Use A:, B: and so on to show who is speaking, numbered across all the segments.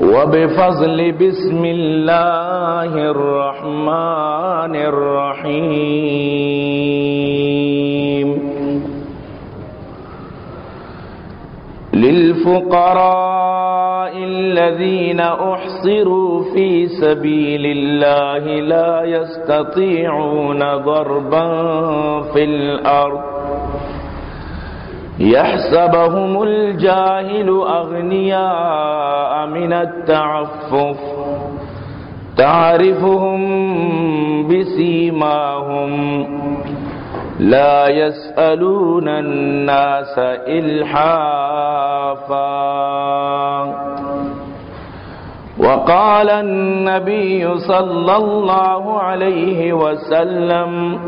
A: وبفضل بسم الله الرحمن الرحيم. للفقراء الذين أحصروا في سبيل الله لا يستطيعون ضربا في الأرض. يحسبهم الجاهل أغنياء من التعفف. تعرفهم بسيماهم. لا يسألون الناس إلحافا. وقال النبي صلى الله عليه وسلم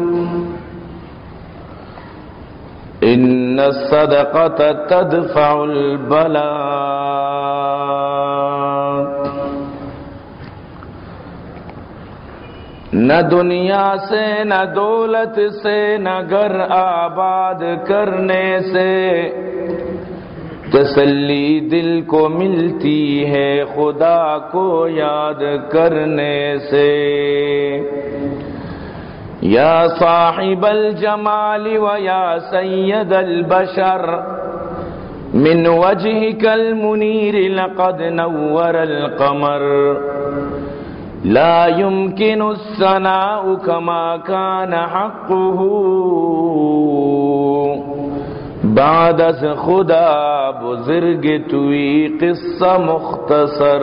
A: إن الصدقة تدفع البلاء نہ دنیا سے، نہ دولت سے، نہ گھر آباد کرنے سے تسلی دل کو ملتی ہے خدا کو یاد کرنے سے۔ یا صاحب الجمال و یا سید البشر. من وجهك المنير لقد نور القمر. لا يمكن الثناء كما كان حقه. بعد از خدا بزرگ توی قصة مختصر.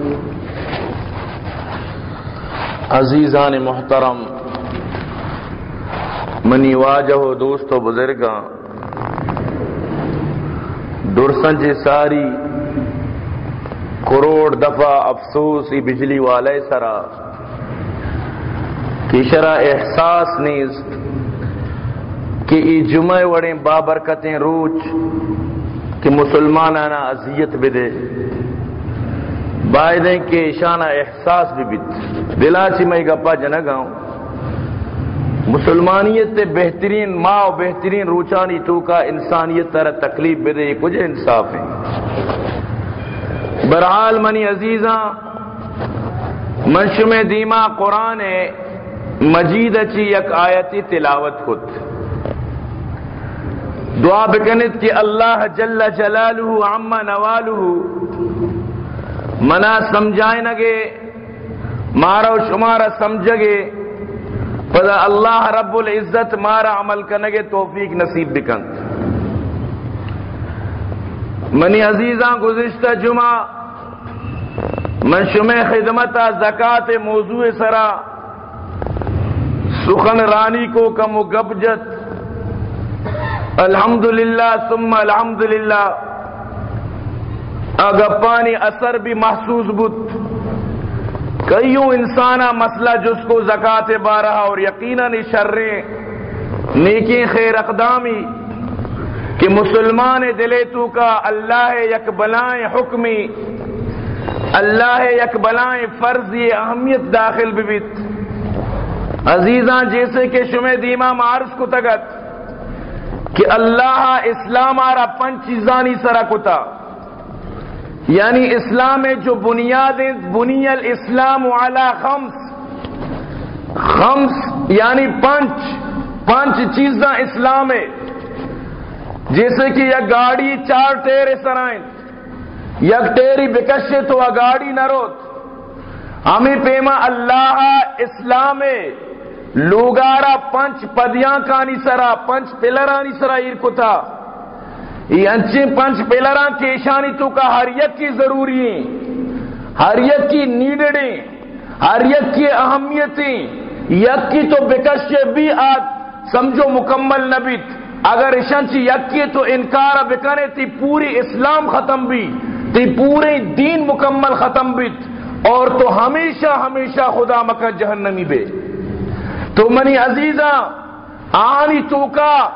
A: عزیزان محترم، منی واجہ دوست و بزرگاں درسن جی ساری کروڑ دفعہ افسوس ای بجلی والے سرا کی شرح احساس نیز کہ ای جمعہ وڑیں بابرکتیں روچ کہ مسلمانانا اذیت بدے۔ بائدیں کہ شانہ احساس بھی بیت۔ دلا چی میں گپا جنگاؤں۔ مسلمانیت تے بہترین ماں و بہترین روچانی تو کا انسانیت تر تکلیف بدے یہ کچھ انصاف ہے برحال منی عزیزاں، منشم دیما قرآن مجید اچی یک آیتی تلاوت خود۔ دعا بکنت کہ اللہ جل جلالہ عما نوالہ منا سمجھائیں نگے مارا و شمارا سمجھگے پدا اللہ رب العزت مارا عمل کنگے توفیق نصیب بکند منی عزیزاں گزشتہ جمعہ من شمع خدمت زکات موضوع سرا سخن رانی کو کم و گبجت الحمدللہ ثم الحمدللہ اگپانی اثر بھی محسوس بت کئیوں انسانہ مسئلہ جس کو زکات بارہ اور یقیناً شریں، نیکی خیر اقدامی، کہ مسلمان دلے تو کا اللہ یک بلائیں حکمی، اللہ یک بلائیں فرضی اہمیت داخل بیت. عزیزاں، جیسے کہ شمع دیما مارس کو تگت کہ اللہ اسلام آرا پنچ چیزانی سرا کتا۔ یعنی اسلام جو بنیاد بنی الاسلام علی خمس۔ خمس یعنی پنچ۔ پانچ چیزاں اسلام ہے۔ جیسے کہ یہ گاڑی چار ٹیرے سرائیں یک ٹیری بکشے تو اگاڑی نہ روت۔ ہمیں پیما اللہ اسلام لوگارا پنچ پدیاں کانی سرا، پنچ پلرانی سرا ایر کتا یہ انچے پنچ پلران تو کا ہر یک کی ضروری ہیں ہر یک کی نیڈڑیں ہر یک کی اہمیتیں۔ یک کی تو بکشے بھی آج سمجھو مکمل نبیت۔ اگر اشنچ یک کی تو انکار بکنے تی پوری اسلام ختم بھی، تی پوری دین مکمل ختم بھی۔ اور تو ہمیشہ ہمیشہ خدا مکہ جہنمی بے۔ تو منی عزیزہ، آنی تو کا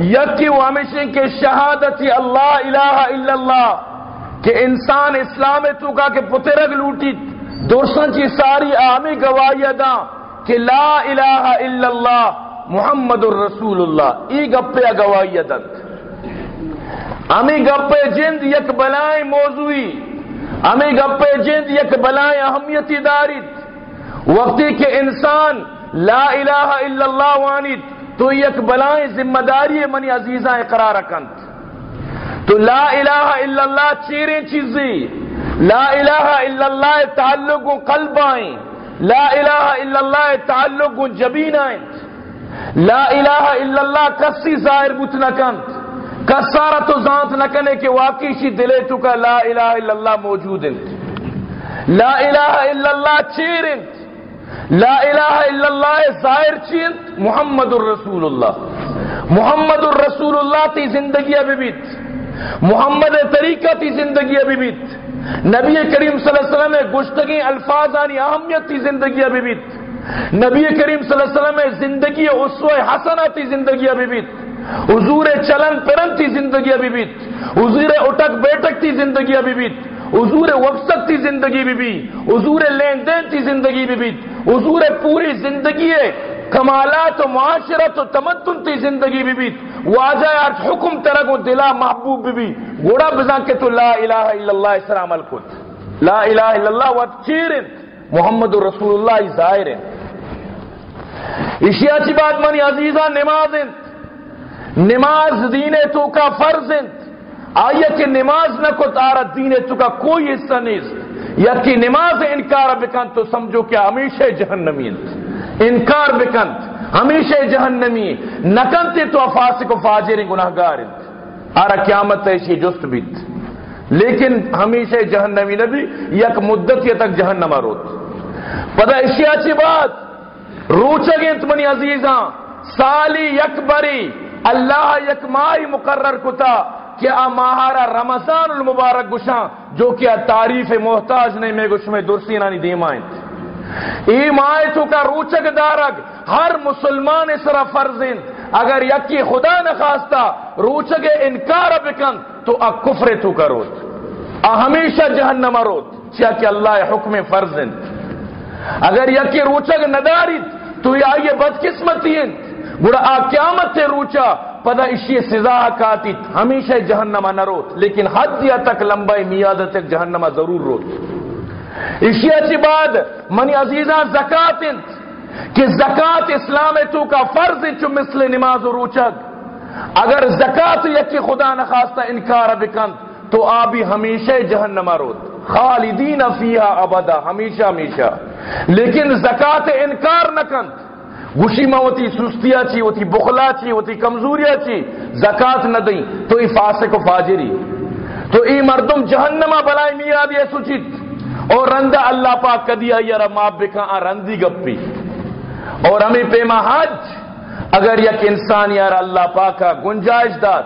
A: یکی و ہمیشہ کے شہادت اللہ الہ الا اللہ، کہ انسان اسلام تو کا کہ پترگ لوٹی دوستان چی ساری آمی گواہی دا کہ لا الہ الا اللہ محمد الرسول اللہ، ای گپے گواہی دت امی گپے جند یک بلائیں موضوعی امی گپے جند یک بلائیں اہمیتی دارید وقتی کہ انسان لا الہ الا اللہ وانید تو یک بلائیں ذمہ داری منی عزیزاں، اقرار کنت تو لا الہ الا اللہ چیریں چیزیں؟ لا الہ الا اللہ تعلق قلب آئیں۔ لا الہ الا اللہ تعلق جبین آئیں۔ لا الہ الا اللہ کسی ظاہر بت نہ کنت کسارا تو ذات نہ کنے کہ واقعی شی دلے تو کا لا الہ الا اللہ موجود انت لا الہ الا اللہ چیر انت لا الہ الا اللہ ظاہر محمد الرسول اللہ محمد الرسول اللہ تی زندگی ابھی بیت۔ محمد طریقہ تی زندگی ابھی بیت۔ نبی کریم صلی اللہ علیہ وسلم گشتگی الفاظ آنی اہمیت تی زندگی ابھی بیت۔ نبی کریم صلی اللہ علیہ وسلم زندگی اسوہ حسنہ تی زندگی ابھی بیت۔ حضور چلن پرن تی زندگی ابھی بیت۔ حضور اٹک بیٹک تی زندگی ابھی بیت۔ حضور وفسق تی زندگی بھی بھی حضور لین دین تی زندگی بھی بیت۔ حضور پوری زندگی کمالات و معاشرت و تمدن تی زندگی بھی بیت واجہ آج حکم ترک و دلا محبوب بھی بھی گوڑا بزان کے تو لا الہ الا اللہ اسرا عمل کت لا الہ الا اللہ وقت چیرن محمد رسول اللہ ظاہر اشیاء چی بات منی عزیزہ، نماز نماز دین تو کا فرض آئیے کہ نماز نہ کو تارا دین تو کا کوئی حصہ نہیں یا کہ نماز انکار بکن تو سمجھو کہ ہمیشہ جہنمی انت انکار بکن ہمیشہ جہنمی. نکنتے تو افاسق و فاجر گناہ گار آرہ قیامت ایسی جست بیت لیکن ہمیشہ جہنمی نبی یک مدت یہ تک جہنمہ روت پتہ اسی اچھی بات؟ روچگیں منی عزیزاں، سالی یک بری، اللہ یکمائی مقرر کتا کہ آ ماہارا رمضان المبارک گشاں، جو کہ تعریف محتاج نہیں، میں گش میں درسی نانی دیمائیں. ای تو کا روچک دارگ، ہر مسلمان اسرا فرزن اگر یکی خدا نخواستہ روچک انکار بکن، تو ا کفر تو کروت ا ہمیشہ جہنم روت چیا کہ اللہ حکم فرزن اگر یکی روچک ندارید تو یہ بدقسمتی ہیں گڑا آ قیامت سے روچا، پدا اشی سزا کاتی، ہمیشہ جہنمہ نہ روت لیکن حد یا تک لمبائی میاد تک جہنمہ ضرور روت اشی اچھی بات، منی عزیزہ زکات کہ زکات اسلام تو کا فرض چو مثل نماز و روچک۔ اگر زکات یکی خدا نخواستہ انکار بکند تو آبی ہمیشہ جہنمہ روت۔ خالدین فیہا ابدا، ہمیشہ ہمیشہ۔ لیکن زکات انکار نہ کند گوشی میں ہوتی سستیا چی، ہوتی بخلا چی، ہوتی کمزوریا چی زکات نہ دیں، تو ای فاسق و فاجری تو ای مردم جہنمہ بلائی میاد یہ سوچت اور رندہ اللہ پاک کدیا یرا ماب بکا رندی گپی؟ اور ہمیں پیما حج، اگر یک انسان یار اللہ پاک کا گنجائش داد،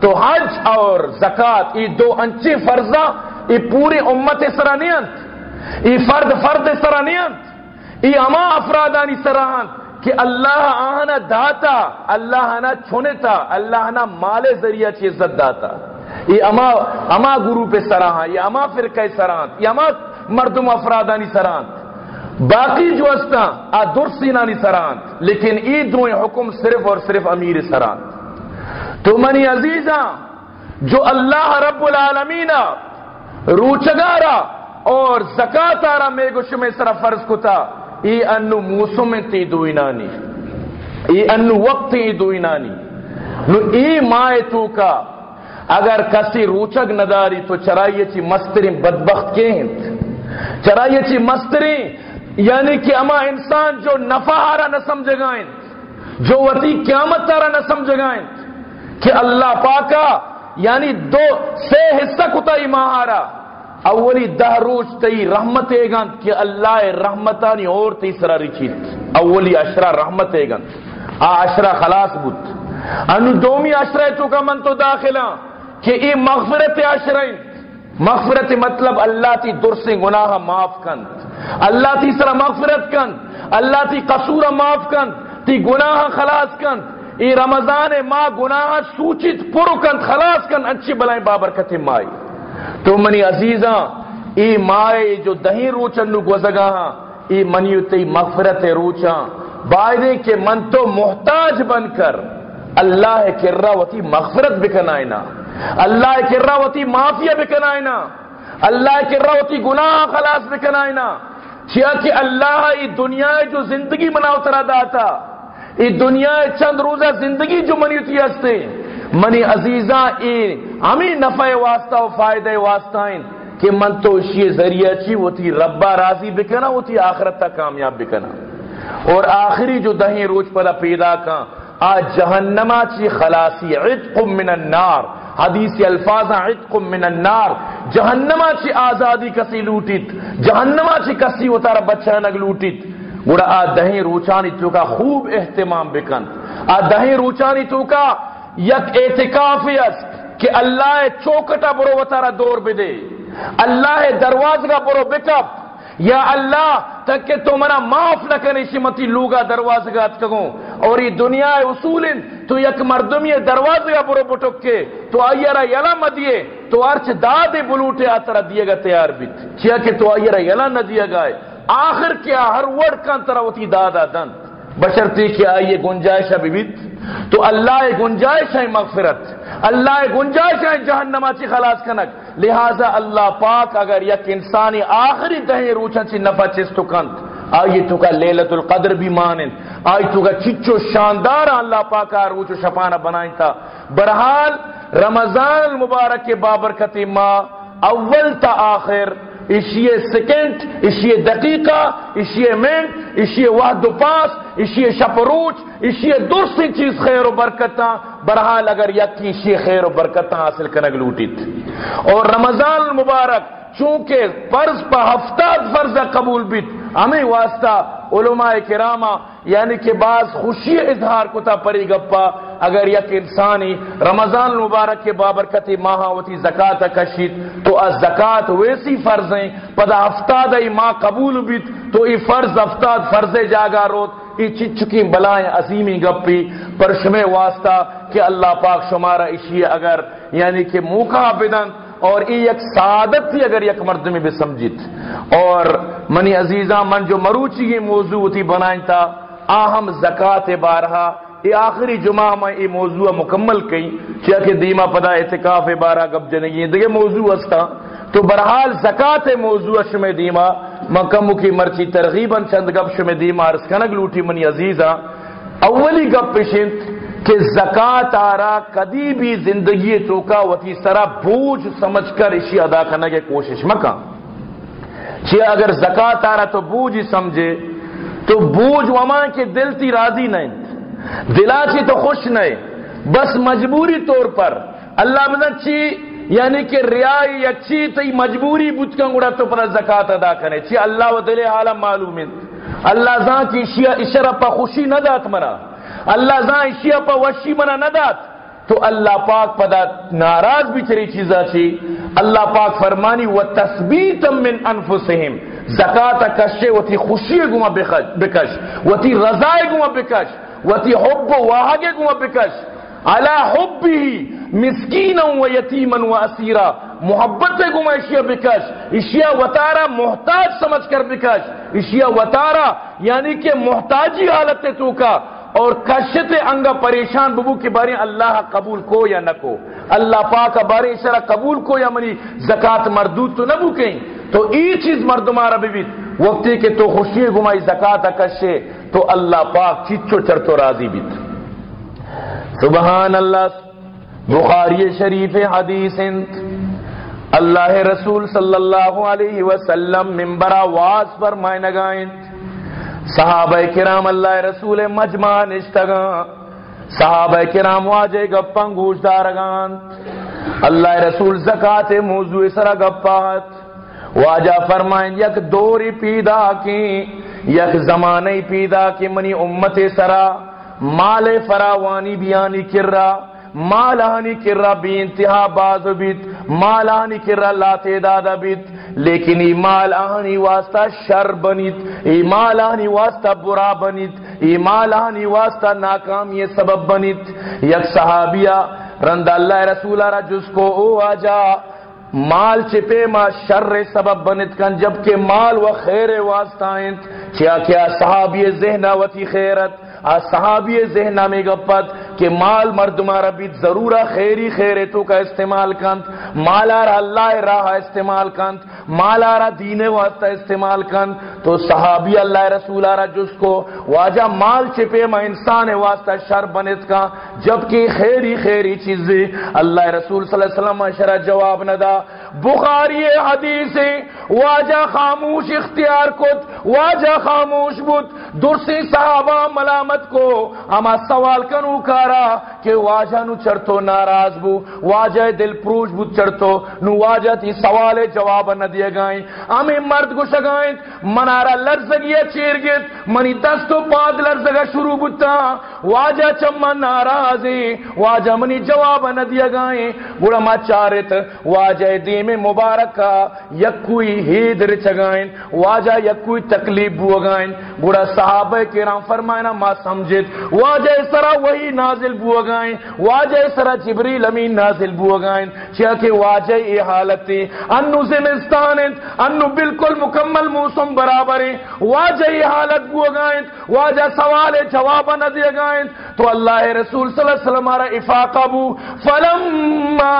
A: تو حج اور زکات ای دو انچے فرضہ ای پوری امت سرانیت ای فرد فرد سرانیت ای اما افرادانی سرانت کہ اللہ آنا داتا، اللہ آنا چھونتا اللہ آنا مال ذریعہ چی عزت داتا۔ یہ اما اما گرو پہ سراہاں یہ اما فرقہ سرانت یہ اما مردم افرادانی سرانت باقی جو استا آ درسینانی سرانت لیکن ای دوئیں حکم صرف اور صرف امیر سرانت تو منی عزیزاں، جو اللہ رب العالمین روچگارا اور زکات آرا میں گوش میں سرا فرض کتا، ای انو موسم تی دوینانی ای انو وقت تی دوینانی نو ای مائے تو کا، اگر کسی روچک نداری تو چرائیے چی مسترین بدبخت کے ہیں چرائیے چی مسترین یعنی کہ اما انسان جو نفع آرہ نہ سمجھ گائیں جو وطی قیامت آرہ نہ سمجھ گائیں کہ اللہ پاکا یعنی دو سے حصہ کتا ماہارا اولی دہ روچ تی رحمت ایگن کہ اللہ رحمتانی اور تیسرا رچیت اولی اشرا رحمت ایگن آ اشرا خلاص بود۔ انو دومی اشرا تو کا من تو داخلہ، کہ ای مغفرت اشرائن مغفرت مطلب اللہ تی درس گناہ معاف کن۔ اللہ تی سرا مغفرت کن۔ اللہ تی قصور معاف کن۔ تی گناہ خلاص کن۔ ای رمضان ما گناہ سوچت پرو کن، خلاص کن۔ اچھی بلائیں بابرکت مائی۔ تو منی عزیزاں، ای مائے جو دہی روچن نو گوزگا ہاں ای منیو تی مغفرت روچاں۔ بائدے کہ من تو محتاج بن کر، اللہ کرا وتی مغفرت بکنائنا اللہ کرا وتی معافیہ بکنائنا اللہ کراوتی گناہ خلاص بکنائنا چیا کہ اللہ ای دنیا جو زندگی مناو ترا داتا، ای دنیا چند روزہ زندگی جو منیتی ہستے۔ منی عزیزاں ای ہمیں نفع واسطہ و فائدہ واسطہ کہ من تو اسی ذریعہ چی وہ تھی ربا راضی بکنا وہ تھی آخرت تک کامیاب بکنا اور آخری جو دہیں روچ پدا پیدا کا آج جہنما چی خلاصی عتق من النار۔ حدیث الفاظ عتق من النار. جہنما چی آزادی کسی لوٹیت. جہنما چی کسی اتارا بچہ لوٹیت. گوڑا آ دہیں روچانی تو کا خوب اہتمام بکن. آ دہیں روچانی تو کا یک اعتکافی است کہ اللہ چوکٹا برو وطارا دور بدے. اللہ درواز کا برو بکپ یا اللہ تک کہ تو منا معاف نہ کرے شمتی لوگا دروازہ کا اتکگوں اور یہ دنیا اصول تو یک مردم یہ دروازہ کا برو بٹک کے۔ تو آئیرہ یلا مدیے تو ارچ دادے بلوٹے آترہ دیے گا تیار بیت۔ چیا کہ تو آئیرہ یلا نہ دیا گائے آخر کیا ہر وڑ کا طرح ہوتی دادا دن۔ بشرتی کیا یہ گنجائش ابھی تو اللہ گنجائش ہے مغفرت۔ اللہ گنجائش ہے جہنما چی خلاص کنک۔ لہذا اللہ پاک اگر یک انسانی آخری دہیں روچن چی نفع چیز تو آئی تو کا لیلت القدر بھی مانن، آئی تو کا چچو شاندار اللہ پاک روچو شپانہ بنائیں تھا برحال، رمضان المبارک کے بابرکت ماں اول تا آخر اسی سیکنڈ اسی دقیقہ اسی منٹ اسی وحد و پاس اسی شپروچ اسی دوسری چیز خیر و برکتاں برحال اگر یکی اسی خیر و برکتاں حاصل کنگ لوٹیت اور رمضان المبارک چونکہ فرض پہ ہفتاد فرض قبول بیت ہمیں واسطہ علماء کرامہ یعنی کہ بعض خوشی اظہار کتا پری گپا، اگر یک انسانی رمضان المبارک کے بابرکت ماہاوتی زکاة کشید، تو از زکاة ویسی فرض ہیں پدا ہفتاد ای ماہ قبول بیت، تو ای فرض ہفتاد فرض جاگا روت، ای چچکی بلائیں عظیمی گپی پرشم واسطہ کہ اللہ پاک شمارا اشی اگر یعنی کہ موقع بدن اور ای یک سعادت تھی اگر یک مرد میں بھی سمجھت اور منی عزیزہ، من جو مروچی یہ موضوع تھی بنائیں تھا آہم زکات بارہا۔ یہ آخری جمعہ میں یہ موضوع مکمل کئی۔ کیا کہ دیما پدا اعتکاف بارہ گب جنگی دیکھے موضوع استا تو برحال زکات موضوع شم دیما۔ مکم کی مرچی ترغیباً چند گب شم دیما۔ عرض کنگ لوٹی منی عزیزہ۔ اولی گپ پیشنت کہ زکات آرا کدی بھی زندگی تو کا وتی سرا بوجھ سمجھ کر اسی ادا کرنے کی کوشش مکا چی اگر زکات آرا تو بوجھ ہی سمجھے، تو بوجھ وما کے دل تی راضی نہیں۔ دلا چی تو خوش نہیں۔ بس مجبوری طور پر۔ اللہ مدد چی یعنی کہ ریائی اچھی تی مجبوری بچ کا گڑا تو پر زکات ادا کرے چی اللہ و دل عالم معلوم اللہ زاں کی اشرا پا خوشی نہ دات مرا۔ اللہ زاں اشیا پا وشی منا ندات تو اللہ پاک پدا ناراض بھی چری چیزا چی. اللہ پاک فرمانی و تثبیتا من انفسهم زکاة کشے و تی خوشی گما بکش. و تی رضای گما بکش. و تی حب و واہگے گما بکش. علا حبی مسکینا و یتیما و اسیرا. محبت سے گما اشیاء بکش. اشیاء وطارا محتاج سمجھ کر بکش. اشیاء وطارا یعنی کہ محتاجی حالت تو کا. اور کشت انگا پریشان ببو کے بارے اللہ قبول کو یا نہ کو؟ اللہ پاک بارے اشارہ قبول کو یا منی؟ زکات مردود تو نہ بکیں تو ای چیز مردمارا بھی وقتی کہ تو خوشی گمائی زکات کشے، تو اللہ پاک چچو چرتو راضی بیت۔ سبحان اللہ، بخاری شریف حدیث اللہ رسول صلی اللہ علیہ وسلم ممبر واس پر مائ نگائیں صحابہ کرام اللہ رسول مجمع نشتگاں. صحابہ کرام واجے گپاں گوش دارگان اللہ رسول زکات موضوع سرا گپات. واجہ فرمائیں، یک دوری پیدا کی، یک زمانے پیدا کی منی امت سرا. مال فراوانی بیانی کر رہا مال آنی کر بی انتہا باز بیت مال آنی کر رہا لا تعداد بیت۔ لیکن ای مال آنی واسطہ شر بنیت، ای مال آنی واسطہ برا بنیت، ای مال آنی واسطہ ناکامی سبب بنیت۔ یک صحابیہ رند اللہ رسول را جس کو، او آجا، مال چپے ما شر سبب بنت کن، جبکہ مال و خیر واسطہ کیا کیا صحابی ذہنہ وتی خیرت صحابی ذہن میں گپت کہ مال مرد مارا بھی ضرورہ خیری خیر تو کا استعمال کنت مالا را اللہ راہ استعمال کنت مالا را دین واسطہ استعمال کنت تو صحابی اللہ رسول را جس کو واجہ مال چپے ما انسان واسطہ شر بنت کا، جبکہ خیری خیری چیزیں اللہ رسول صلی اللہ علیہ وسلم شرح جواب نہ دا بخاری حدیث واجہ خاموش اختیار کت، واجہ خاموش بود۔ درسی صحابہ ملامت کو اما سوال کنو کارا کہ واجہ نو چرتو ناراض بو، واجہ دل پروش بود چرتو نو واجہ تی سوال جواب نہ دیا گائیں۔ ہمیں مرد کو شگائیں منارا لرزگیا چیر گت منی دستو پاد لرزگا شروع بودتا واجہ چمہ ناراضی واجہ منی جواب نہ دیا گائیں۔ بڑا ما چارت، واجہ دیم مبارک کا یکوئی ہیدر چگائیں واجہ یکوئی تکلیف بوگائیں بڑا صحابہ کرام فرمائنا، ما سمجھت۔ واجہ سرا وہی نازل بوگائیں واجہ سرا جبریل امین نازل بوگائیں چاکہ واجہ یہ حالت تھی انو زمستان انو بالکل مکمل موسم برابر ہے۔ واجہ یہ حالت بوگائیں واجہ سوال جواب نہ دیا گائیں تو اللہ رسول صلی اللہ علیہ وسلم ہمارا افاقہ بو۔ فلما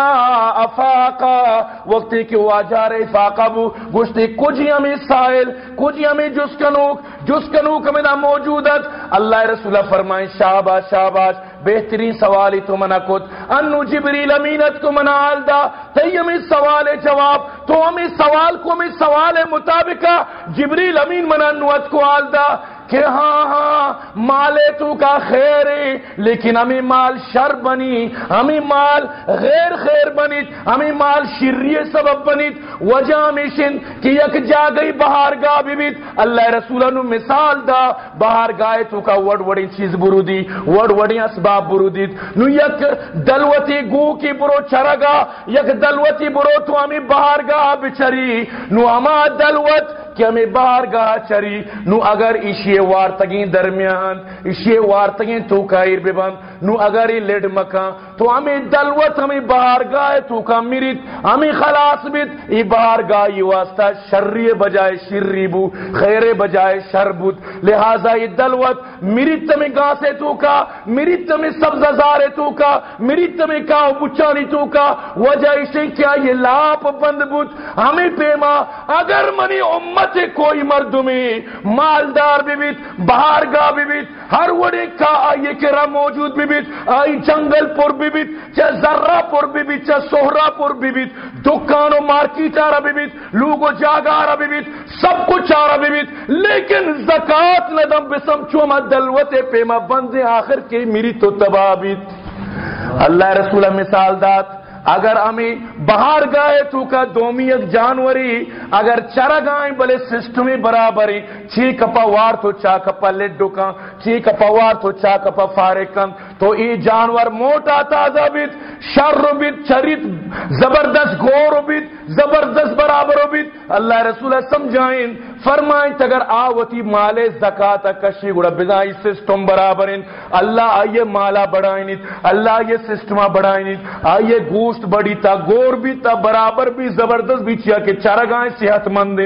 A: افاقہ وقتی کہ واجہ رہے افاقہ بو۔ گوشتی کچھ ہمیں سائل کچھ ہمیں جس کنوک جس کنوک میں نہ موجودت اللہ رسول فرمائیں شاباش شاباش، بہترین سوالی تو منا کت۔ انو جبریل امینت کو منا آل دا۔ تی اس سوال جواب، تو ہم اس سوال کو ہم اس سوال مطابقہ جبریل امین منا نوت کو آل دا۔ کہ ہاں ہاں مالے تو کا خیر لیکن ہمیں مال شر بنی، ہمیں مال غیر خیر بنی، ہمیں مال شری سبب بنی. وجہ مشن کہ یک جا گئی بہار گاہ بھی بیت اللہ رسولہ نو مثال دا بہار گائے تو کا وڑ وڑی چیز برو دی وڑ وڑی اسباب برو دی نو یک دلوتی گو کی برو چرگا یک دلوتی برو تو ہمیں بہار گاہ بچری. نو ہما دلوت کہ ہمیں باہر گاہ چری؟ نو اگر اشیے وارتگین درمیان اشیے وارتگین تو کائر ببند نو اگر ای لڑ مکان تو ہمیں دلوت، ہمیں باہر گاہ تو کا میرید. ہمیں خلاص بیت. ای باہر گاہ یہ واسطہ شری بجائے شری بو، خیر بجائے شر بود. لہذا یہ دلوت، میرید تمہیں گاہ سے تو کا، میرید تمہیں سبز زارے تو کا، میرید تمہیں کاؤ بچانی تو کا. وجہ اسے کیا یہ لاپ بند بود؟ ہمیں پیما، اگر منی امت امت کوئی مردمی مالدار بھی بیت باہر گاہ بھی بیت، ہر وڑے کا آئیے کرا موجود بھی بیت، آئی جنگل پور بھی بیت چاہ ذرہ پور بھی بیت چاہ سہرہ پور بھی بیت دکانو مارکی چارہ بھی بیت لوگو جاگارہ بھی بیت، سب کچھ چارہ بھی بیت، لیکن زکاة ندم بسم چوما دلوت پیما بندے آخر کے میری تو تباہ بیت۔ اللہ رسولہ مثال دات اگر ہمیں باہر گائے تو کا دومی ایک جانوری، اگر چرا گائیں بلے سسٹمی برابری چی کپا وار تو چا کپا لڈو کن چی کپا وار تو چا کپا فارے کن تو ای جانور موٹا تازہ بیت، شر بیت، چریت، زبردست گور بیت، زبردست برابر بیت۔ اللہ رسول سمجھائیں۔ فرمائیں اگر آوتی مال زکاة کشی گڑا بدائی سسٹم برابرین اللہ آئیے مالا بڑھائیں۔ اللہ آئیے سسٹما بڑھائیں۔ آئیے گوشت بڑی تا، گور بھی تا، برابر بھی، زبردست بھی چیا کہ چرگائیں صحت مند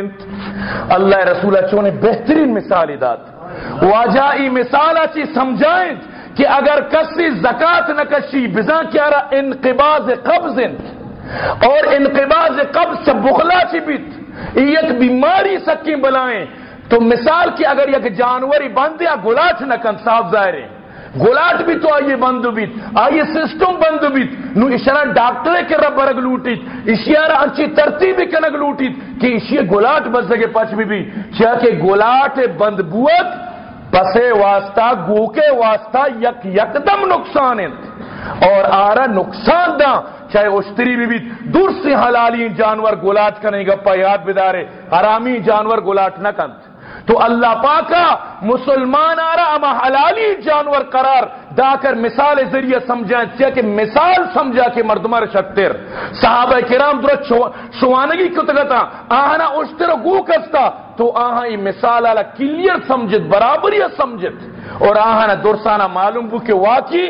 A: اللہ رسول چونے بہترین مثال داد۔ واجائی مثال اچھی سمجھائیں۔ کہ اگر کسی زکاة نہ کشی بزا کیا رہا؟ انقباز قبض اور انقباز قبض سے بخلا چی بیت یک بیماری سکی بلائیں۔ تو مثال کی اگر یک جانوری بند یا گلاچ نہ کن، صاف ظاہر گولاٹ بھی تو آئیے بند بیت آئیے سسٹم بند بیت نو اشارہ ڈاکٹرے کے رب برگ لوٹیت اشیارہ انچی ترتیب کنگ لوٹیت کہ اشیے گولاٹ بس سکے پچ بھی بھی۔ چاہ کہ گولاٹ بند بوت پسے واسطہ، گوکے واسطہ، یک یکدم نقصان اور آرہ نقصان دا، چاہے اشتری بھی بھی۔ دور سے حلالی جانور گولاٹ کا نہیں، گپا یاد بدارے۔ حرامی جانور گولاٹ نہ کنت تو اللہ پاکا، مسلمان آ اما حلالی جانور قرار دا کر مثال ذریعہ سمجھائیں چاہے کہ مثال سمجھا کہ مردمر شکتر۔ صحابہ کرام درست شوانگی کیوں تگتا آہنا اشتر گو کستا۔ تو آہاں یہ مثال آلہ کلیر سمجھت برابری سمجھت۔ اور آہاں درسانہ معلوم بو کہ واقعی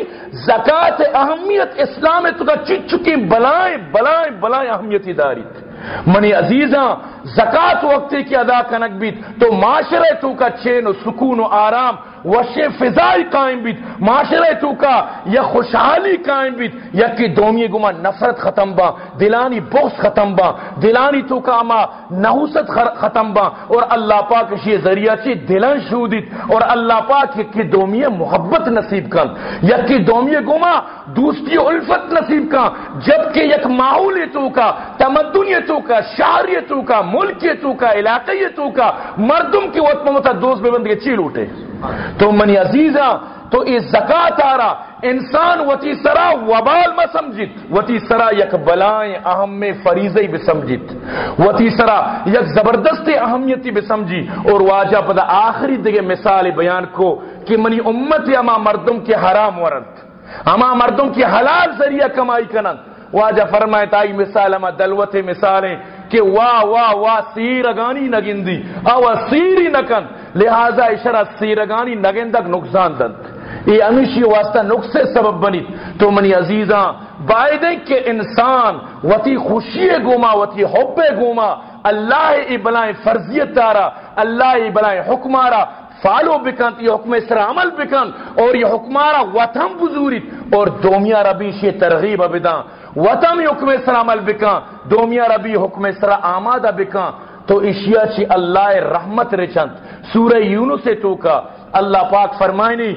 A: زکاة اہمیت اسلام تو کا چچکی بلائیں بلائیں بلائیں اہمیتی داریت منی عزیزاں زکات وقتی کی ادا کنک بیت تو معاشرے تو کا چین و سکون و آرام وش فضائی قائم بیت، معاشرے تو یا خوشحالی قائم بیت، یا کہ دومی گما نفرت ختم با، دلانی بغض ختم با، دلانی تو اما نحوست ختم با، اور اللہ پاک یہ ذریعہ چی دلان شودیت اور اللہ پاک کی دومی محبت نصیب کن، یا کہ دومی گما دوستی الفت نصیب کن، جبکہ یک ماحول تو کا، تمدن تو کا، شہری کا، ملک تو کا، علاقے تو کا، مردم کی وقت ممتا دوست بے بند کے چیل اٹھے تو منی عزیزہ تو اس زکات آ رہا۔ انسان وتی سرا وبال میں سمجھت، وتی سرا یک بلائیں اہم میں فریضی بھی سمجھت۔ وتی سرا یک زبردست اہمیتی بھی سمجھی۔ اور واجہ پدا آخری دیگے مثال بیان کو کہ منی امت اما مردم کے حرام ورد، اما مردم کی حلال ذریعہ کمائی کنن واجہ فرمائے تائی مثال اما دلوت مثالیں کہ واہ واہ واہ سیرگانی نگندی او سیری نکن لہذا اشرا سیرگانی نگندک نقصان دند یہ امیشی واسطہ نقصے سبب بنی۔ تو منی عزیزاں بائدیں کہ انسان وتی خوشی گوما، وتی حب گوما، اللہ ای بلائیں فرضیت دارا، اللہ ای بلائیں حکمارا فالو بکن یہ حکم اسرا عمل بکن، اور یہ حکمارا وطن بزوریت اور دومیا ربیشی ترغیب ابدان وطن حکم اسرا عمل بکن، دومیا ربی حکم اسرا آمادہ بکن۔ تو اشیا چی اللہ رحمت رچند سورہ یونس سے تو اللہ پاک فرمائنی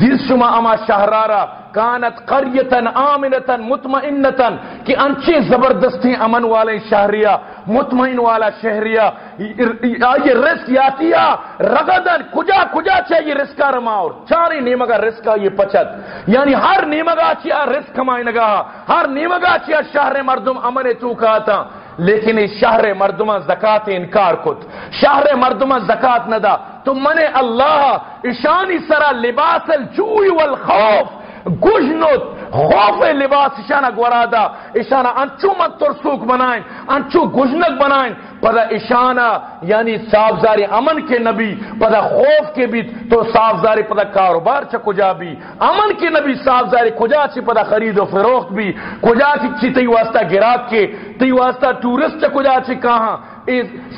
A: دل شما اما شہرارا، کانت قریتن آمنتن مطمئنتن کہ انچے زبردستی امن والے شہریہ، مطمئن والا شہریہ یہ رسک یاتیا رگدن کجا کجا چاہیے رسکا رماور چاری نیمگا رسکا یہ پچت یعنی ہر نیمگا چیا رسک کمائی نگا ہر نیمگا چیا شہر مردم امن تو کہتا۔ لیکن اس شہر مردمہ زکات انکار کت. شہر مردمہ زکات ندا. تو من اللہ اشانی سرا لباس الجوئی والخوف. گجنت خوف لباس اشانا گورادا اشانا انچو مت ترسوک بنائیں، انچو گجنک بنائیں پدا اشانا یعنی صافزاری امن کے نبی پدا خوف کے بھی تو صافزاری پدا کاروبار چا کجا بھی، امن کے نبی صافزاری کجا چی پدا خرید و فروخت بھی، کجا چی چی تی واسطہ گراک کے، تی واسطہ ٹورسٹ چا کجا چی کہاں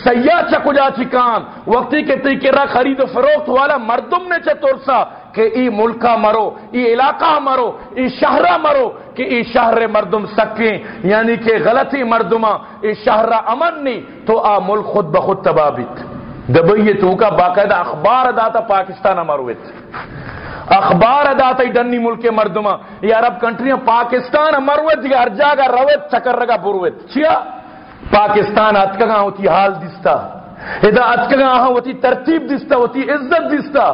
A: سیاح چا کجا چی کان وقتی کے تی کے را خرید و فروخت والا مردم نے چا ترسا کہ ای ملکہ مرو، ای علاقہ مرو، ای شہرہ مرو کہ ای شہر مردم سکیں۔ یعنی کہ غلطی مردمہ، ای شہرہ امن نہیں تو آ ملک خود بخود تبابیت دبئی تو کا باقاعدہ اخبار داتا پاکستان مروت اخبار داتا ڈنی ملک مردمہ۔ یہ عرب کنٹریاں پاکستان مروت ہر جاگہ روت چکر رگا بروت چیا؟ پاکستان اتکگاں ہوتی حال دستا۔ ادا اتکگاں ہوتی ترتیب دستا، ہوتی عزت دستا۔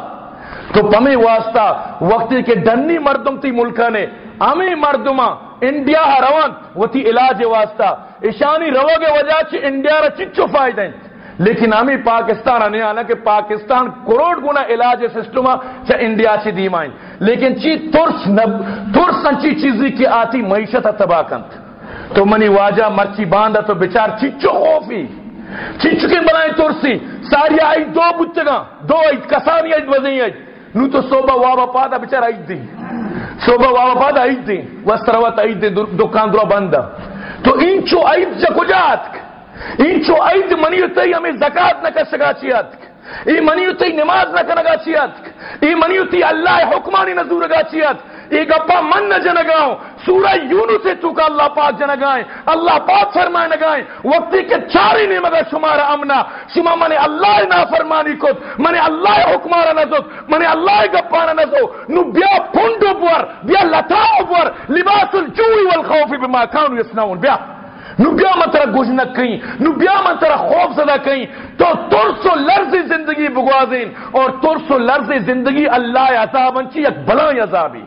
A: تو پمی واسطہ وقتی کے ڈنی مردم تھی ملکہ نے، امی مردمہ، انڈیا روان، وہ تھی علاج واسطہ۔ اشانی رو کے وجہ سے انڈیا را چچو فائدہ لیکن ہمیں پاکستان آنے آنا کہ پاکستان کروڑ گنا علاج سسٹم چاہ انڈیا سے دیمائیں لیکن چی ترس نب، ترس انچی چیزی کی آتی معیشت تباہ کنت تو منی واجہ مرچی باندھا تو بچار چچو خوفی۔ چچو کے بنائیں ترسی، ساری آئی دو بچگاں، دو آئی کسانی آئی وزنی آئی۔ نو تو صوبہ وابا پادا بچار آئی دی صوبہ وابا پادا آئی دی وستروت آئی دی دکان درو بندہ تو انچو آئی جا کجات انچو آئی دی منیو ہمیں زکاة نہ کر سکا چیات ای منیو تی نماز نہ کرنگا چیات ای منیو تی من نہ جنگاؤں سورہ یونو سے چکا اللہ پاک جنگائیں، اللہ پاک فرمائے نگائیں، وقتی کے چاری نہیں مگر شمار امنا شما من اللہ نا فرمانی کت من اللہ حکمارا نزد من اللہ گپانا نہ نزو نو بیا پھنڈو بور، بیا لتاؤ بور، لباس الجوئی والخوف بما کانو یسنون بیا، نو بیا مترا گوش نہ کہیں نو بیا من مترا خوف زدہ کہیں تو ترس و لرز زندگی بگوازین اور ترس و لرز زندگی اللہ عذاب انچی ایک بلا عذابی۔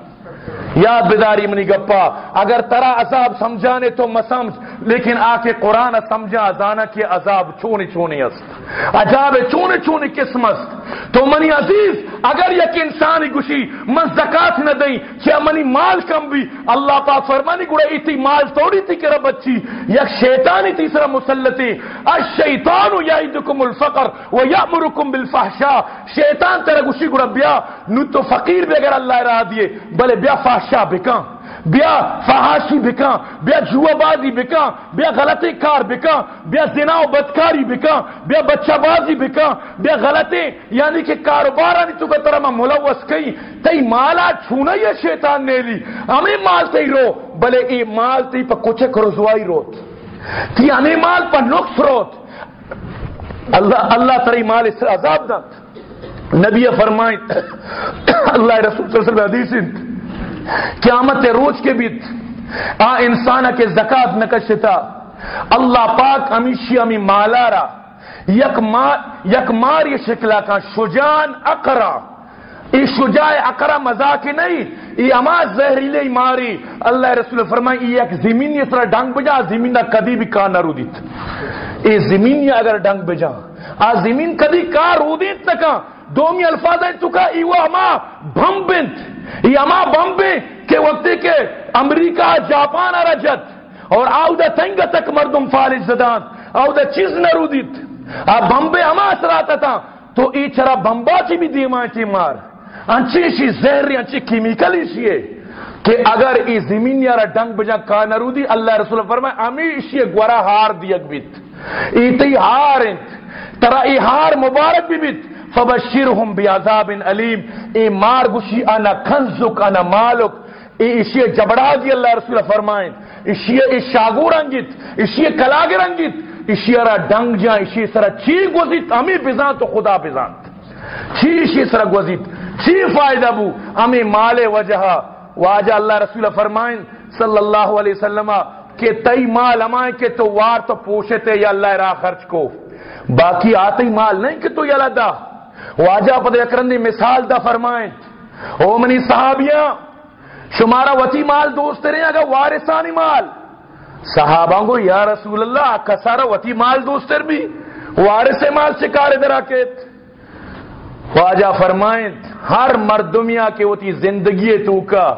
A: یاد بداری منی گپا، اگر ترا عذاب سمجھانے تو مسمج لیکن آ کے قرآن سمجھا ازانا کہ عذاب چونی چونی است۔ عذاب چونی چونی قسم است۔ تو منی عزیز، اگر یک انسانی گوشی من زکات نہ دیں کیا منی مال کم بھی، اللہ پاک فرمانی گوڑا ایتی مال توڑی تھی کہ بچی یک شیطانی تیسرا مسلطی الشیطان یعیدکم الفقر و یامرکم بالفحشاء۔ شیطان تیرا گوشی گوڑا بیا، نو تو فقیر بھی اگر اللہ راہ دیے بلے بیا فحشاء فحاشا بکاں، بیا فحاشی بکا بیا جوا بازی بکا بیا غلطی کار بکا بیا زنا و بدکاری بکا بیا بچہ بازی بکا بیا غلطی یعنی کہ کاروبارانی تو بطرح میں ملوث کئی تی مالا چھونا یہ شیطان نے لی ہمیں مال تی رو، بلے ای مال تی پا کچھ کرزوائی روت۔ تی ہمیں مال پا نقص روت۔ اللہ اللہ تری مال اس عذاب دات نبی فرمائیں اللہ رسول صلی اللہ علیہ وسلم حدیث قیامت روز کے بیت۔ آ انسان کے زکات نکشتا اللہ پاک امیشی امی مالارا۔ یک مار یہ شکلا کا شجان اقرا۔ ای شجاع اقرا مزاق نہیں۔ ای اما زہریلے ماری۔ اللہ رسول فرمائے، ای یک زمین اس طرح ڈنگ بجا، زمین دا کدی بھی کار نہ رو دیت۔ ای زمین اگر ڈنگ بجا، آ زمین کدی کار رو دیت نکا دومی الفاظ ہیں تو کا ای وہ اما بھم بنت بمبے کے وقتی کے امریکہ، جاپان، رجت۔ اور آو دا تنگ تک مردم فالج زدان، آو دا چیز نرودیت آ بمبے اما اثراتا تھا تو ای چرا بمبا چی بھی دیمان چی مار۔ انچی شی زہری انچی کیمیکلی شیئے کہ اگر ای زمین یارا ڈنگ بجا کا نرودی اللہ رسول فرمائے امی اشیئے گورا ہار دیگ بیت۔ ای تی ہار انت ترا ای ہار مبارک بھی بیت۔ فبشرهم بعذاب علیم اے مار گشی انا کنزک، انا مالک. اے اشیاء جبڑا دی اللہ رسول فرمائیں. اشیاء اے شاگور انگیت اشیاء کلاگر انگیت. اشیاء را ڈنگ جا اشیاء سرا چی گوزیت؟ امی بزان تو خدا بزان. چی اشیاء سرا گوزیت؟ چی فائدہ بو؟ امی مال وجہ. واجہ اللہ رسول فرمائیں صلی اللہ علیہ وسلم کہ تئی مال امائیں کہ تو وار تو پوشتے یا اللہ را خرچ کو. باقی آتی مال نہیں کہ تو یا لدہ واجہ پد اکرندی مثال دا فرمائیں۔ او منی صحابیاں، شمارا وطی مال دوست رہے اگر وارثانی مال۔ صحابہ کو یا رسول اللہ کسارا وطی مال دوست بھی۔ وارث مال شکار دراکت واجہ فرمائیں، ہر مردمیا کے وطی زندگی تو کا۔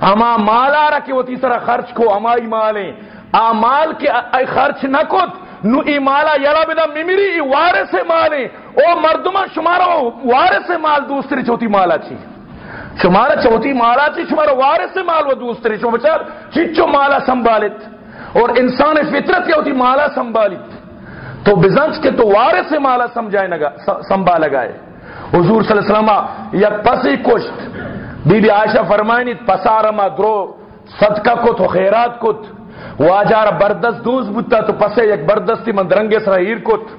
A: اما مالا رکھے وطی سرا خرچ کو امائی مالیں آ مال کے خرچ نہ کت نو ای یلا بدا میمیری ای وارث مالی. او مردمان شمارا وارث مال دوسری چوتی مالا چی. شمارا چوتی مالا چی، شمارا وارث مال و دوسری چو بچار، چچو مالا سنبالت. اور انسان فطرت یا ہوتی مالا سنبالت. تو بزنس کے تو وارث مالا سمجھائے نگا سنبھال گائے حضور صلی اللہ علیہ وسلم، یک پسی کشت. بی بی عائشہ فرمائنی پسارما درو، صدقہ کت و خیرات کت. واجار بردست دوز بودتا تو پسے یک بردستی من درنگ سر ہیر کت۔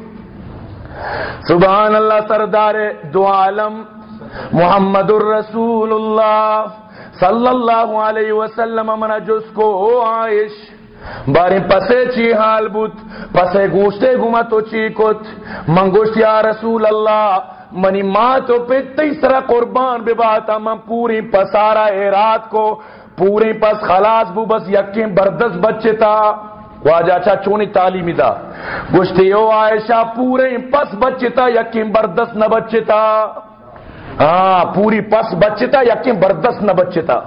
A: سبحان اللہ سردار دو عالم محمد الرسول اللہ صلی اللہ علیہ وسلم من جس کو او عائش باری پسے چی حال بود، پسے گوشتے گما تو چی کت۔ من گوشت یا رسول اللہ، منی ماں تو پیتی سرا قربان بے باتا من پوری پسارا ایرات کو پورے پس خلاص بو، بس یقین بردست بچے تا۔ خواجہ اچھا چونی تعلیمی دا۔ گشتی او عائشہ، پورے پس بچے تا، یقین بردست نہ بچے تا۔ ہاں پوری پس بچے تا، یقین بردست نہ بچے تا۔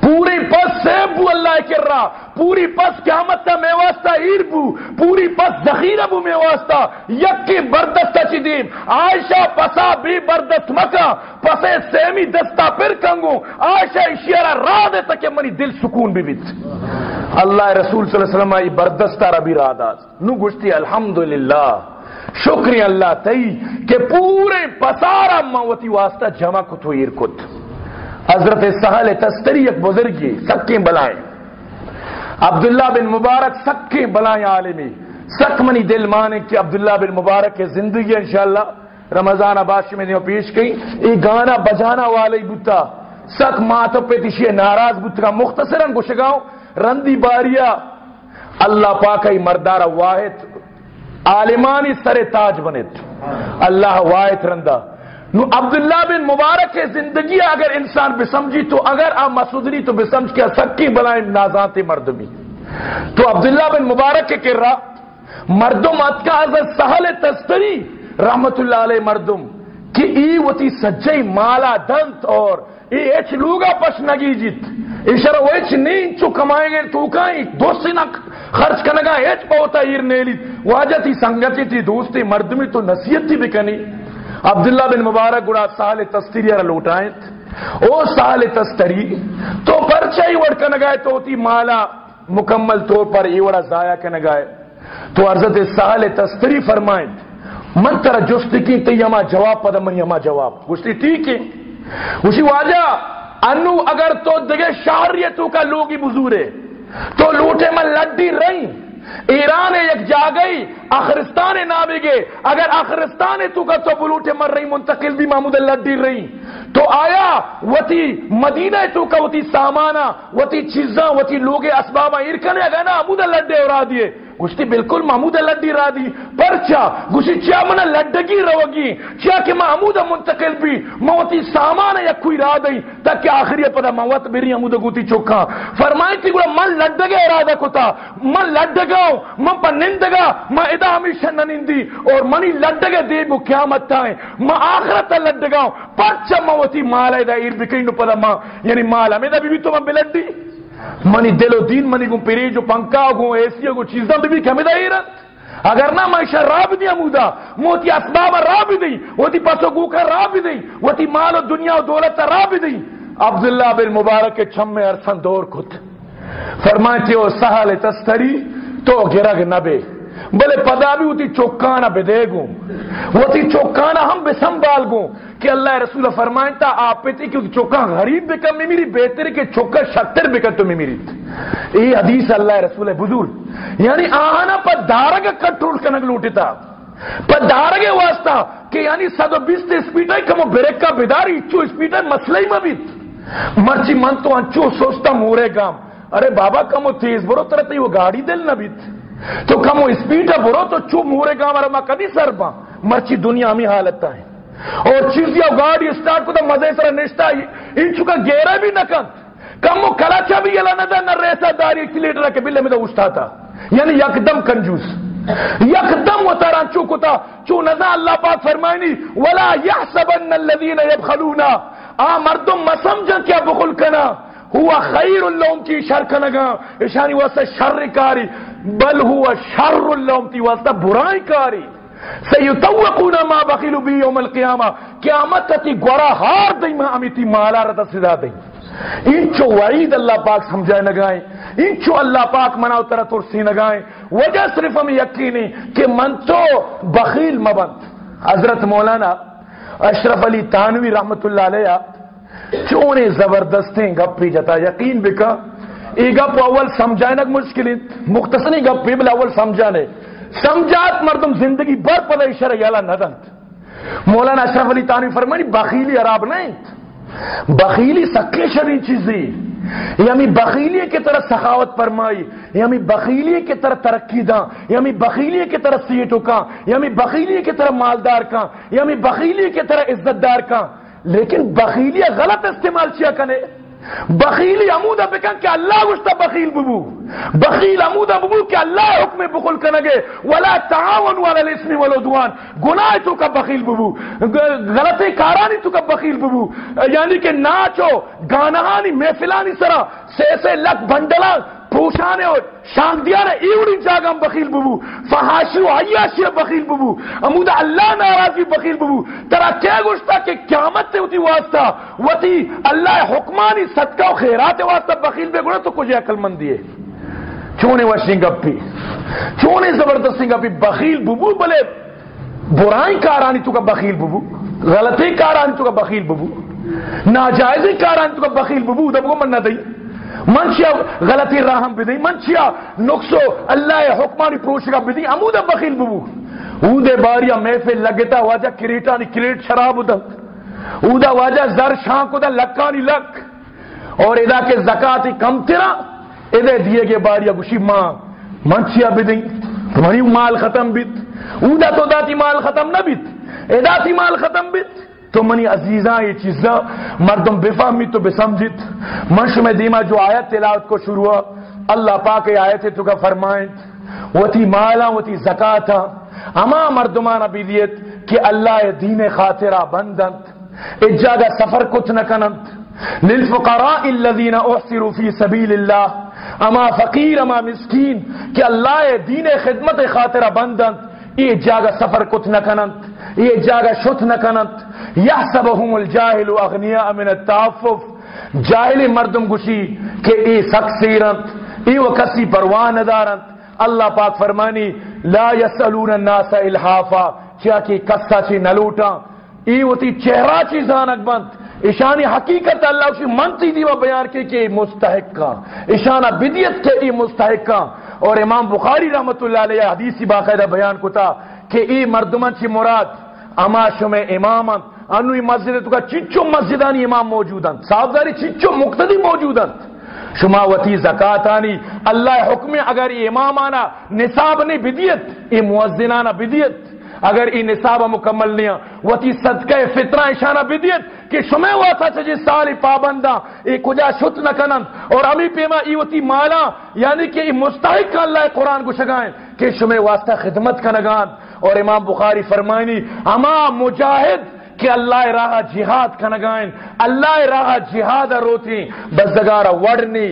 A: پوری پس سیب بو اللہ کر رہا پوری پس قیامت تا میں واسطہ ایر بو، پوری پس ذخیرہ بو میں واسطہ، یکی بردست چی دیم عائشہ پسا بھی بردست مکا پسے سیمی دستا پر کنگو، عائشہ اشیارہ را دیتا کہ منی دل سکون بھی بیت۔ اللہ رسول صلی اللہ علیہ وسلم ای بردستا ربی را داز نو گشتی الحمدللہ شکری اللہ تی کہ پورے پسارا موتی واسطہ جمع کتو ایر کت۔ حضرت سہل تستری ایک بزرگی سکیں بلائیں۔ عبداللہ بن مبارک سکیں بلائیں عالمی۔ سک منی دل مانے کہ عبداللہ بن مبارک کے زندگی انشاءاللہ۔ رمضان عباس میں نے پیش کی۔ یہ گانا بجانا والے بتا سک ماتو پہ تشیے ناراض بتا مختصرا گشگاؤں رندی باریا اللہ پاک مردار واحد۔ عالمانی سر تاج بنت اللہ واحد رندہ۔ نو عبداللہ بن مبارک کے زندگی اگر انسان بسمجھی تو اگر آپ مسودری تو بسمجھ کے سکی بلائیں نازانت مردمی۔ تو عبداللہ بن مبارک کے کر مردم ات کا حضرت سہل تستری رحمت اللہ علیہ مردم، کہ ای وتی سجائی مالا دنت اور ای ایچ لوگا پش نگی جیت۔ اشارہ وہ ایچ نہیں چو کمائیں گے تو کائیں، دوستی نہ خرچ کنگا ایچ پوتا ایر نیلی۔ واجہ تی سنگتی تی دوستی، مردمی تو نصیت تی بکنی عبداللہ بن مبارک گڑا سال تستری را لوٹائیں او سال تستری، تو پرچائی وڑ کنگائے تو تی مالا مکمل طور پر ایوڑا ضائع کنگائے تو عرضت سال تستری فرمائیں من ترا جست کی تی یما جواب پدا من یما جواب۔ گوشتی ٹھیک ہے۔ اسی واجہ، انو اگر تو دگے شہریتوں کا لوگی بزورے تو لوٹے من لڈی رہی ایران یک جا گئی، آخرستان نامے گے اگر آخرستان تو کا تو بلوٹے مر رہی، منتقل بھی محمود لڈی رہی۔ تو آیا، وتی مدینہ تو کا وتی سامانا وتی چیزاں، وتی لوگے اسبابہ ارکنے اگر نا، محمود اللہ اورا دیے گشتی بالکل محمود لڈی را دی، پرچا گشتی چیا من لڈگی روگی، چیا کہ محمود منتقل بھی، موتی سامان یا کوئی را دی، تاکہ آخری پدا موت میری محمود گوتی چوکا فرمائیں تھی گوڑا، من لڈگے ارادہ کتا، من لڈگاؤں من پا نندگا، من ادا ہمیشہ ننندی، اور منی لڈگے دے بو قیامت تائیں من آخرت لڈگاؤں پرچا موتی مالا دا ایر بکرین پدا ما یعنی مالا میں دا بی بی تو من بلڈی۔ منی دل و دین، منی گو پیری جو پنکا گو ایسی گو چیزاں بھی کمی دا ایرت اگر نہ معاشہ راب دیا مودا موتی اسباب راب دی وہ تی پسو گو کا راب دی وہ تی مال و دنیا و دولت راب دی. عبداللہ بن مبارک کے چھم میں ارسن دور کھت فرمائے ہو سہل تستری، تو گرگ نبے بلے پدا بھی ہوتی چوکانا بے دے گوں۔ وہ تی چوکانا ہم بے سنبال گوں۔ کہ اللہ رسول فرمائیں تا آپ پہ تھی کہ چوکا غریب بکا میں میری بہتر کہ چوکا شتر بکا تو میں میری یہ حدیث اللہ رسول بزرگ۔ یعنی آنا پا دارگ کنٹرول کنگ لوٹی تا۔ پا دارگ واسطہ کہ یعنی سدو بیس تے سپیٹا کمو بریک کا بیداری چو سپیٹا مسئلہ ہی مبیت مرچی من تو انچو سوچتا مورے گام۔ ارے بابا کمو تیز برو ترہ وہ گاڑی دل نہ بیت تو کمو سپیٹا برو تو چو مورے گام ارے ماں کدی سر با، مرچی دنیا ہمیں حالت ہے۔ اور چیز یا گاڑی اسٹارٹ کو تو مزے سر نشتا ان چکا گیرا بھی نہ کن کم وہ کلاچا بھی یلا نہ نہ ریسا داری ایک لیٹر کے بلے میں تو اٹھتا تھا۔ یعنی یکدم کنجوس۔ یکدم وہ تران چوکو تھا۔ چو نزا اللہ پاک فرمائنی ولا یحسبن الذین یبخلون آ مردم مسمجن کیا بخل کنا۔ ہوا خیر اللہم کی شر کنگا اشانی واسطہ شر کاری۔ بل ہوا شر اللہم کی واسطہ، برائی کاری۔ سیتوقون ما بخیلو بی یوم القیامہ۔ قیامت تی گورا ہار دی ما امیتی مالا رتا صدا دی انچو وعید اللہ پاک سمجھائے نگائیں انچو اللہ پاک مناو ترہ ترسی نگائیں وجہ صرف ہمیں یقینی کہ من تو بخیل مبند۔ حضرت مولانا اشرف علی تانوی رحمت اللہ علیہ چونے زبردستیں گپی جتا، یقین بکا۔ ای گپ اول سمجھائے مشکل مختصری گپ بھی بلا اول سمجھانے۔ سمجھات مردم زندگی بر پدہ شرع یالا ندنت مولانا اشرف علی تانی فرمانی، بخیلی عراب نہیں بخیلی سکے شرعی چیزی۔ یعنی بخیلی کی طرح سخاوت فرمائی یعنی بخیلی کی طرح ترقی دا یعنی بخیلی کی طرح سیٹوں کا یعنی بخیلی کی طرح مالدار کا یعنی بخیلی کی طرح عزت دار کا لیکن بخیلی غلط استعمال کیا کنے؟ بخیلی عمودہ بکن کہ اللہ گشتا بخیل ببو. بخیل عمودہ ببو کہ اللہ حکم بخل کنگے ولا تعاون والا الاسم والعدوان. گناہ تو کا بخیل ببو. غلط کارانی تو کا بخیل ببو. یعنی کہ ناچو، گانہانی، محفلانی سرا. سے سے لک بندلان پوشانے اور شاندیانے ایوڑی جاگا ہم بخیل ببو، فحاشی و عیاشی بخیل ببو امودہ اللہ ناراضی بخیل ببو۔ ترا کیا گوشتا کہ قیامت تے ہوتی واسطہ وطی اللہ حکمانی صدقہ و خیرات واسطہ بخیل بے گوڑا تو کچھ عقل مند دیئے چونے وشنگ گپی چونے زبردستی گپی بخیل ببو، بلے برائیں کارانی تو کا بخیل ببو غلطی کارانی تو کا بخیل ببو ناجائز کاران تو کا بخیل ببو دب کو من نہ دئی۔ منشیا غلطی راہم بدئی منشیا نقصو اللہ حکمانی پروشگا بدئی امودہ بخیل ببو. اودے باریا محفل لگتا واجہ کریٹانی کریٹ شراب دا. اودا واجہ زر شانک دا، لکانی لک. اور ادا کے زکاتی کم تیرا ادے دیے گے باریا گوشی ماں. منشیا بدئی تمہاری مال ختم بیت. اودا تو داتی مال ختم نہ بیت. ادا تی مال ختم بیت. تو منی عزیزاں، یہ چیزاں مردم بفہمی تو بسمجھت۔ منش میں دیما جو آیت تلاوت کو شروع ہوا، اللہ پاک آیت تو کا فرمائیں وہ تھی مالا وہ تھی زکاتا اما مردمان ابیدیت کہ اللہ دین خاطرہ بندنت اجاگا سفر کچھ نہ کننت للفقراء الذين احصروا في سبيل الله اما فقیر، اما مسکین، کہ اللہ دین خدمت خاطرہ بندنت یہ جاگا سفر کچھ نہ کننت یہ جاگا شت نہ کننت یحسبهم الجاہل اغنیاء من التعفف. جاہل مردم گشی کہ ای سکسیرت ای و کسی پروان دارت اللہ پاک فرمانی، لا یسألون الناس الحافا. چیا کی کسا چی نلوٹا ای و تی چہرہ چی زانک بند. اشانی حقیقت اللہ اسی منتی دیوا بیان کی کہ مستحق کا اشانہ بدیت کے ای مستحق کا اور امام بخاری رحمت اللہ علیہ حدیثی باقاعدہ بیان کتا کہ ای مردمان چی مراد، اما شم امامت انوی مسجد تو کا چچو مسجدانی امام موجودن صاحبداری چچو مقتدی موجودن شما وتی زکات آنی اللہ حکم اگر یہ امام آنا نصاب نہیں بدیت یہ موزنانہ بدیت۔ اگر یہ نصاب مکمل نہیں وتی صدقہ فطرہ اشانہ بدیت، کہ شما واتا چجی سالی پابندہ یہ کجا شت نہ کنن اور امی پیما ای وتی مالا یعنی کہ یہ مستحق کا اللہ قرآن کو شگائیں، کہ شما واسطہ خدمت کنگان اور امام بخاری فرمائنی، اما مجاہد کہ اللہ راہ جہاد کنگائن اللہ راہ جہاد روتی بزدگارا وڑنی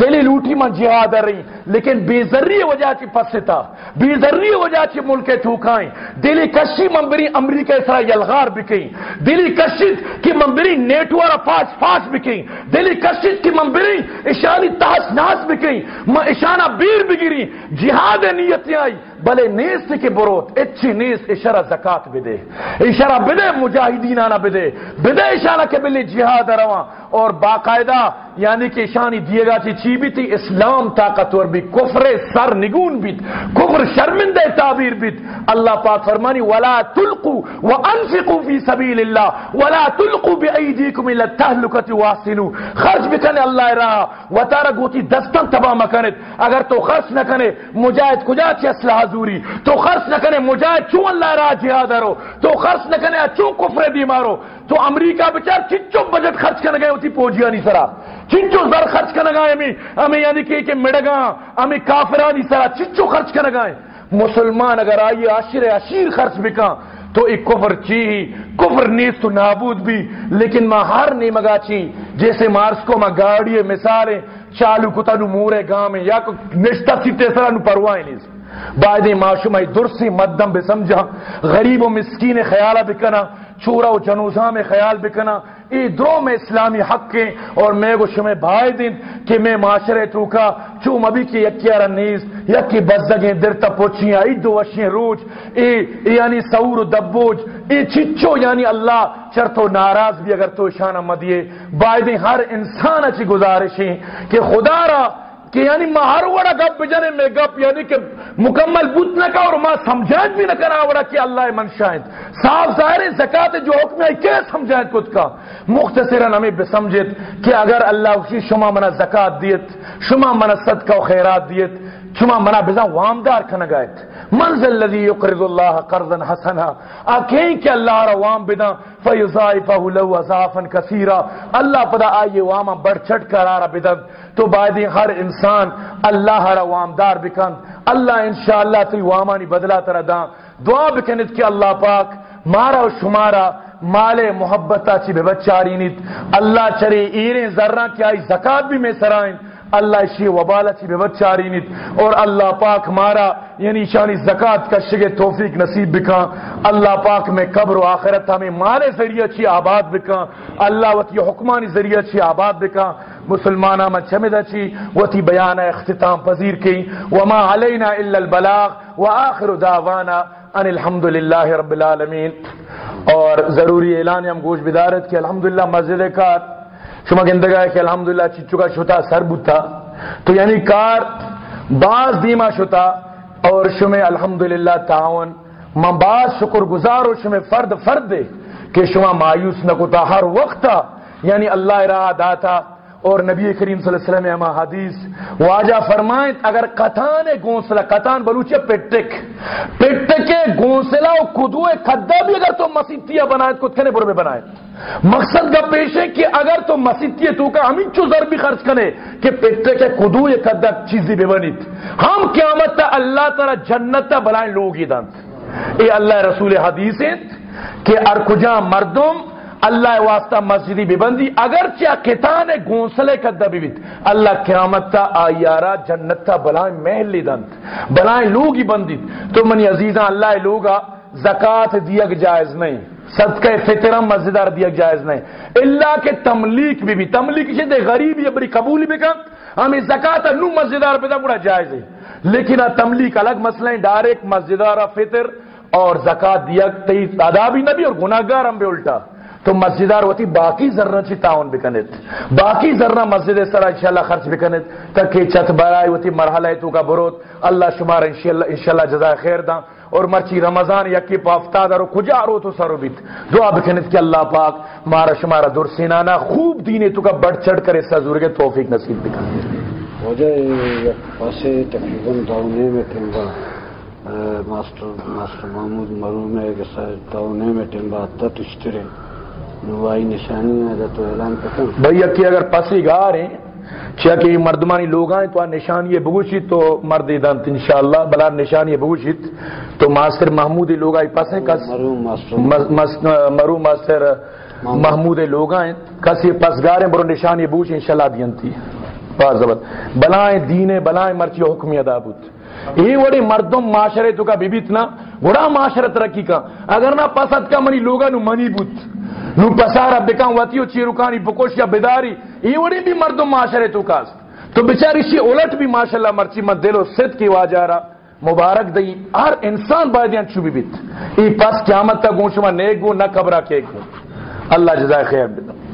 A: دلی لوٹی من جہاد رہی، لیکن بے ذریع وجہ چی پستا بے ذریع وجہ چی ملک ٹھوکائیں دلی کشی منبری امریکہ اسرا یلغار بکیں، دلی کشید کی منبری نیٹوارا فاس فاس بکیں، دلی کشید کی منبری اشانی تاس ناس بکیں اشانہ بیر بگیری جہاد نیتی آئی بلے نیست کے بروت اچھی نیست اشارہ زکات بدے۔ اشارہ بدے مجاہدین آنا بدے۔ بدے اشارہ کے بلے جہاد رواں۔ اور باقاعدہ یعنی کہ شانی دیے گا چی چی بھی تھی اسلام طاقتور بھی، کفر سر نگون بھی کفر شرمندہ تعبیر بھی اللہ پاک فرمانی، ولا تلقو وانفقوا فی سبیل اللہ ولا تلقو بایدیکم الى التهلکه واسنو خرج بکنے اللہ راہ و تارا گوتی دستن تباہ مکنت اگر تو خرچ نہ کنے، مجاہد کجا چی اسلحہ زوری تو خرچ نہ کنے، مجاہد چون اللہ راہ جہاد رو تو خرچ نہ کنے چون کفر دی مارو تو امریکہ بچار چچو بجٹ خرچ کرنے گئے ہوتی پوجیا نہیں سرا چچو زر خرچ کرنے گئے ہمیں ہمیں یعنی کہ کہ مڑگا ہمیں کافرانی سرا چچو خرچ کرنے گئے۔ مسلمان اگر آئیے عشر عشیر خرچ بکا، تو ایک کفر چی، کفر نیست تو نابود بھی، لیکن ماں ہر نہیں مگا چی۔ جیسے مارس کو ماں گاڑی مثالیں، چالو کتا نو مورے گاہ میں یا کو نشتہ سیتے سرا نو پروائیں نہیں۔ بعد معشوم درسی مدم بے سمجھا، غریب و مسکین خیالہ بکنا چورا و جنوزہ میں خیال بکنا، ای دو میں اسلامی حق کے اور میں گو شمع بھائی دن کہ میں معاشرے تو کا چو مبی کی یکیارا نیز یکی بزدگیں در تا پوچھیاں، ای دو وشیں روچ ای یعنی سور و دبوج، ای چچو یعنی اللہ چرتو ناراض بھی اگر تو شانہ مدیے بھائی دن ہر انسان اچھی گزارشیں کہ خدا را کہ یعنی مہار وڑا گپ بجنے میں گپ یعنی کہ مکمل بت نہ کا اور ماں سمجھائیں بھی نہ کرا وڑا کہ اللہ منشائیں صاف ظاہر زکات جو حکم ہے، کیا سمجھائیں خود کا؟ مختصرا ہمیں بسمجھت کہ اگر اللہ اسی شما منا زکات دیت شما منا صدقہ و خیرات دیت شما منا بزا وامدار کھنا کھنگایت منزل الذي يقرض الله قرضا حسنا. اکہیں کہ اللہ را وام بدا فیضائفه له اضافا كثيرا اللہ پدا آئیے واما بڑھ چٹ کر آرہ بدن. تو بعد ہر انسان اللہ را وامدار بکن. اللہ انشاءاللہ تی وامانی بدلا تر دا دعا بکنت کہ اللہ پاک مارا و شمارا مال محبتا چی بے بچاری نیت اللہ چرے ایریں ذرہ کی آئی زکاة بھی میں سرائیں. اللہ اشی وبالا چی بے بچاری اور اللہ پاک مارا یعنی شانی زکاة کا شگ توفیق نصیب بکا۔ اللہ پاک میں قبر و آخرت ہمیں مال ذریعہ چی آباد بکا۔ اللہ وطی حکمانی ذریعہ چی آباد بکا۔ مسلمانہ من چمدہ چی وطی بیانہ اختتام پذیر کی۔ وما علینا الا البلاغ وآخر دعوانا ان الحمدللہ رب العالمین۔ اور ضروری اعلان ہم گوش بدارت کہ الحمدللہ مسجد کار۔ شما گندگا ہے کہ الحمدللہ چچو کا شتا، سر بوتا۔ تو یعنی کار بعض دیما شتا اور شما الحمدللہ تعاون۔ من بعض شکر گزار و شما فرد فرد دے کہ شما مایوس نہ کوتا ہر وقت یعنی اللہ را داتا اور نبی کریم صلی اللہ علیہ وسلم اما حدیث واجہ فرمائیں اگر قطان گونسلہ، قطان بلوچے پٹک پٹک گونسلہ و کدوے کھدا بھی اگر تو مسیطیہ بنائے تو کنے برمے بنائے۔ مقصد کا پیش ہے کہ اگر تو مسیطیہ تو کا ہمیں چو ضربی خرچ کنے کہ پٹک کدوے کھدا چیزی بے بنیت۔ ہم قیامت تا اللہ تعالی جنت تا بلائیں لوگی دانت۔ اے اللہ رسول حدیث ہیں کہ ارکجا مردم اللہ واسطہ مسجدی ببندی اگرچہ کتان گونسلے کا دبیت اللہ قیامت تا آیارا جنت تا بلائیں محلی دنت بلائیں لوگی بندیت تو منی عزیزاں، اللہ لوگا، زکاة دیگ جائز نہیں، صدقہ فطرم مسجدار دیگ جائز نہیں۔ اللہ کے تملیک بھی بھی، تملیک چھے دے غریبی ابری قبولی بکن ہمیں زکاة نو مسجدار پیدا بڑا جائز ہے۔ لیکن تملیک الگ مسئلہ ہے، ڈائریکٹ مسجدار فطر اور زکاة دیگ تیز ادا بھی نبی اور گناہگار ہم بے الٹا۔ تو مسجدار ہوتی باقی ذرہ چی تعاون بکنت باقی ذرہ مسجد سرا انشاءاللہ خرچ بکنت تاکہ چت برائی ہوتی مرحلہ تو کا بروت اللہ شمار انشاءاللہ, انشاءاللہ جزائے خیر دا. اور مرچی رمضان یکی پا افتاد رو کجا رو تو سرو بیت. دعا بکنت کہ اللہ پاک مارا شمارا دور سینانا خوب دینے تو کا بڑھ چڑھ کر اس حضور کے توفیق نصیب بکنت
B: وجہ پاسے تقریباً داؤنے میں تنبا. ماسٹر ماسٹر محمود مرون ہے کہ داؤنے میں تنبا. تت اشترے. نوائی نشانی ہے تو اعلان کرتا ہوں
A: بھئی اکی اگر پسی گا رہے ہیں چاہے مردمانی لوگ آئیں تو نشانی بگوشت تو مرد دانت انشاءاللہ بلا نشانی بگوشت تو ماسٹر محمود لوگ آئی کس؟
B: مرحوم ماسٹر
A: مرو ماسٹر محمود۔ لوگ آئیں کسی پس گاریں برو نشانی بگوش انشاءاللہ دینتی بلائیں دین بلائیں مرچی حکمی ادا بود یہ وڑی مردم معاشرے تو کا بیبیت نا بڑا معاشرت رکھی کا۔ اگر نہ پسد کا منی لوگا نو منی بود۔ نو پسارا بکان واتیو چیروکانی بکوش یا بداری۔ ای وڑی بھی مردم معاشرے تو کاست تو بچاری سی اولٹ بھی ماشاءاللہ مرچی مت دل و صد کی واجارا مبارک دئی ہر انسان بایدیاں چوبی بیت۔ ای پس قیامت تا گون شما نیک گو نہ قبرہ کیک گو۔ اللہ جزائے خیر بدم